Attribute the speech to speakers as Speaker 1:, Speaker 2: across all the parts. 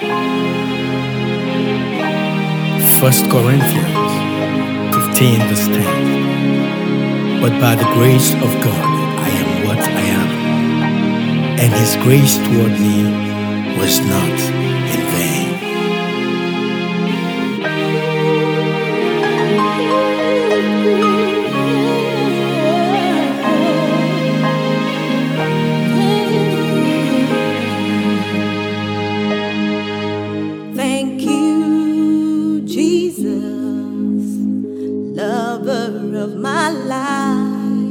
Speaker 1: 1 Corinthians 15, verse 10. But by the grace of God, I am what I am, and His grace toward me was not
Speaker 2: lover of my life.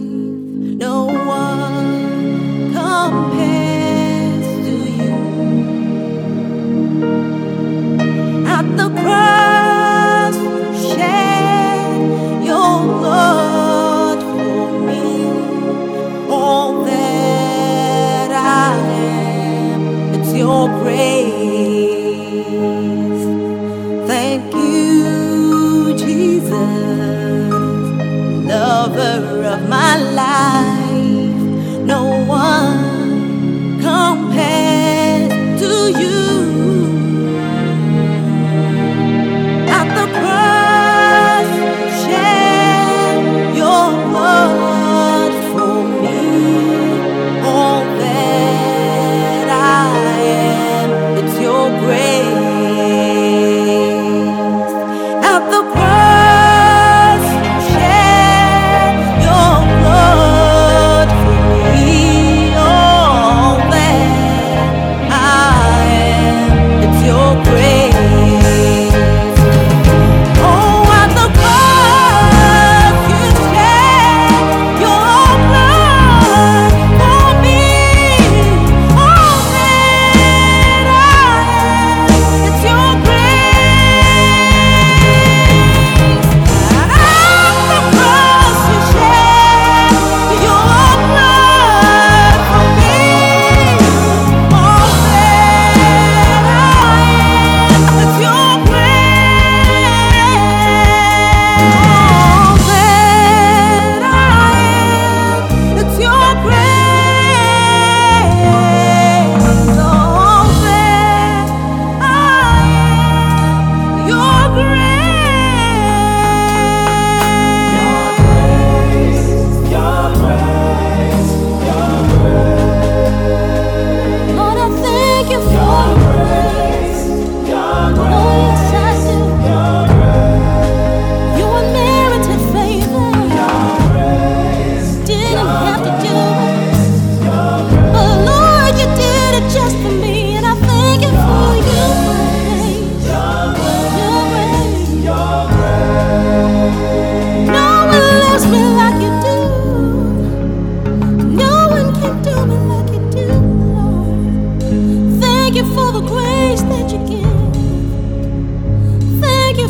Speaker 2: No one compares to you. At the cross, you shed your blood for me. All that I am, it's your grace. Thank you. lover of my life. No one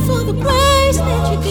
Speaker 2: for the grace that you